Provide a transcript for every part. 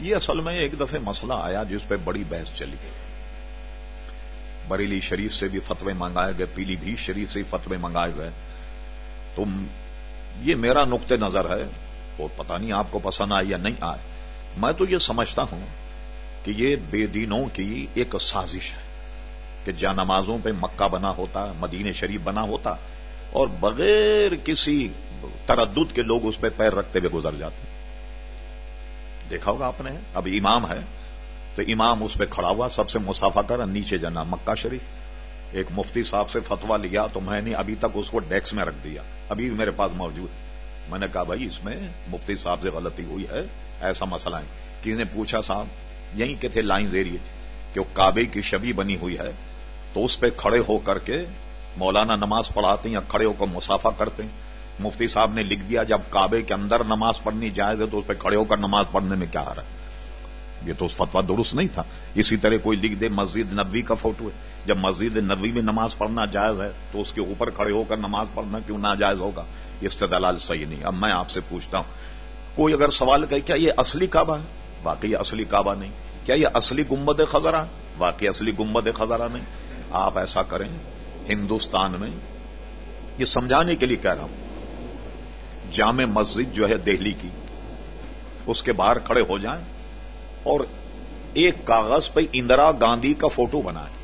یہ اصل میں ایک دفعہ مسئلہ آیا جس پہ بڑی بحث چلی۔ بریلی شریف سے بھی فتوے منگائے گئے، پیلی بھی شریف سے فتوے منگائے گئے۔ تو یہ میرا نقطۂ نظر ہے، وہ پتہ نہیں آپ کو پسند آئے یا نہیں آئے۔ میں تو یہ سمجھتا ہوں کہ یہ بے دینوں کی ایک سازش ہے کہ جا نمازوں پہ مکہ بنا ہوتا، مدینہ شریف بنا ہوتا، اور بغیر کسی تردد کے لوگ اس پہ پیر رکھتے ہوئے گزر جاتے۔ دیکھا ہوگا آپ نے؟ اب امام ہے، تو امام اس پہ کھڑا ہوا، سب سے مسافہ کر، نیچے جانا، مکہ شریف۔ ایک مفتی صاحب سے فتوا لیا، تو میں نے ابھی تک اس کو ڈیکس میں رکھ دیا۔ ابھی بھی میرے پاس موجود۔ ہے میں نے کہا، بھائی، اس میں مفتی صاحب سے غلطی ہوئی ہے، ایسا مسئلہ ہے۔ کسی نے پوچھا صاحب؟ یہیں کے تھے لائنز ایریے، کہ وہ کعبے کی شبی بنی ہوئی ہے۔ تو اس پہ کھڑے ہو کر کے مولانا نماز پڑھاتے ہیں یا کھڑے ہو کر مسافہ کرتے ہیں۔ مفتی صاحب نے لکھ دیا، جب کعبے کے اندر نماز پڑھنی جائز ہے تو اس پہ کھڑے ہو کر نماز پڑھنے میں کیا آ رہا ہے یہ تو اس فتوا درست نہیں تھا۔ اسی طرح کوئی لکھ دے، مسجد نبوی کا فوٹو ہے۔ جب مسجد نبوی میں نماز پڑھنا جائز ہے تو اس کے اوپر کھڑے ہو کر نماز پڑھنا کیوں نہ جائز ہوگا؟ یہ استدلال صحیح نہیں۔ اب میں آپ سے پوچھتا ہوں، کوئی اگر سوال کہ کیا یہ اصلی کعبہ ہے؟ باقی اصلی کعبہ نہیں۔ کیا یہ اصلی گمبد خزرہ واقعی اصلی گمبد خزرہ نہیں۔ آپ ایسا کریں، ہندوستان میں، یہ سمجھانے کے لیے کہہ رہا ہوں جامع مسجد جو ہے دہلی کی، اس کے باہر کھڑے ہو جائیں اور ایک کاغذ پہ اندرا گاندھی کا فوٹو بنائیں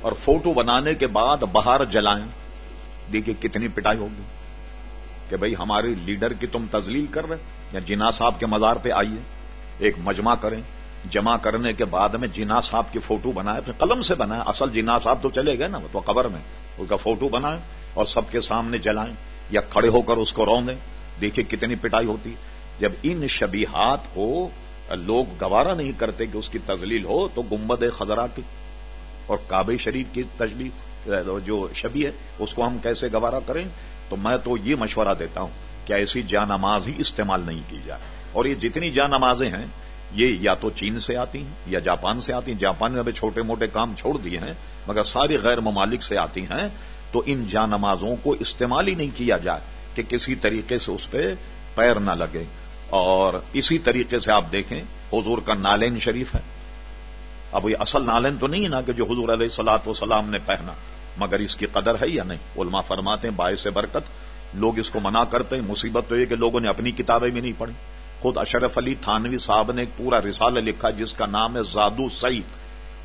اور فوٹو بنانے کے بعد باہر جلائیں۔ دیکھیے کتنی پٹائی ہوگی کہ بھائی ہمارے لیڈر کی تم تزلیل کر رہے یا جنا صاحب کے مزار پہ آئیے، ایک مجمع کریں۔ جمع کرنے کے بعد میں جنا صاحب کی فوٹو بنائے پھر قلم سے بنائے اصل جنا صاحب تو چلے گئے نا تو قبر میں۔ اس کا فوٹو بنائیں اور سب کے سامنے جلائیں یا کھڑے ہو کر اس کو رو دیں دیکھیے کتنی پٹائی ہوتی جب ان شبیہات کو لوگ گوارا نہیں کرتے کہ اس کی تزلیل ہو، تو گمبد خزرا کی اور کعبے شریف کی تجبی جو شبی ہے، اس کو ہم کیسے گوارا کریں؟ تو میں تو یہ مشورہ دیتا ہوں کہ ایسی جا نماز ہی استعمال نہیں کی جائے؟ اور یہ جتنی جا نمازیں ہیں، یہ یا تو چین سے آتی ہیں یا جاپان سے آتی ہیں۔ جاپان میں ابھی چھوٹے موٹے کام چھوڑ دیے ہیں، مگر ساری غیر ممالک سے آتی ہیں، تو ان جا نمازوں کو استعمال ہی نہیں کیا جائے۔ کہ کسی طریقے سے اس پہ پیر نہ لگے اور اسی طریقے سے آپ دیکھیں حضور کا نالین شریف ہے۔ اب یہ اصل نالین تو نہیں ہے نا کہ جو حضور علیہ سلاط و سلام نے پہنا، مگر اس کی قدر ہے یا نہیں؟ علماء فرماتے ہیں باعث برکت، لوگ اس کو منع کرتے ہیں، مصیبت تو یہ کہ لوگوں نے اپنی کتابیں بھی نہیں پڑھی۔ خود اشرف علی تھانوی صاحب نے ایک پورا رسالہ لکھا جس کا نام ہے زادو سعید۔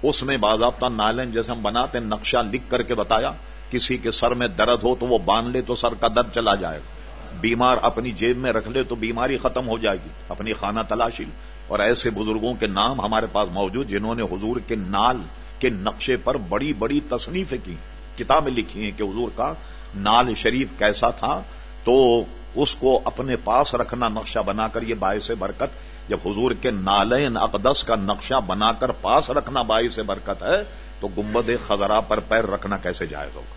اس میں باضابطہ نالین جیسے ہم بناتے ہیں، نقشہ لکھ کر کے بتایا۔ کسی کے سر میں درد ہو تو وہ باندھ لے تو سر کا درد چلا جائے۔ گا بیمار اپنی جیب میں رکھ لے تو بیماری ختم ہو جائے گی۔ اپنی خانہ تلاشی اور ایسے بزرگوں کے نام ہمارے پاس موجود جنہوں نے حضور کے نال کے نقشے پر بڑی بڑی تصنیفیں کی، کتابیں لکھی ہیں کہ حضور کا نال شریف کیسا تھا، تو اس کو اپنے پاس رکھنا نقشہ بنا کر یہ باعث برکت۔ جب حضور کے نالین اقدس کا نقشہ بنا کر پاس رکھنا باعث برکت ہے تو گمبد خزرا پر پیر رکھنا کیسے جائز ہوگا؟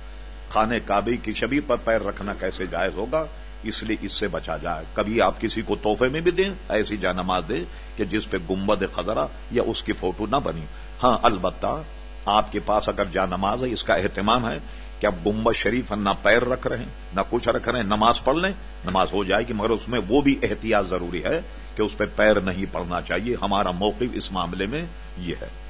خانے کابی کی شبی پر پیر رکھنا کیسے جائز ہوگا؟ اس لیے اس سے بچا جائے۔ کبھی آپ کسی کو تحفے میں بھی دیں، ایسی جا نماز دیں کہ جس پہ گمبد خزرا یا اس کی فوٹو نہ بنی۔ ہاں البتہ آپ کے پاس اگر جا نماز ہے، اس کا اہتمام ہے کہ آپ گمبد شریف نہ پیر رکھ رہے ہیں، نہ کچھ رکھ رہے ہیں، نماز پڑھ لیں۔ نماز ہو جائے گی، مگر اس میں وہ بھی احتیاط ضروری ہے کہ اس پہ پیر نہیں پڑنا چاہیے۔ ہمارا موقف اس معاملے میں یہ ہے۔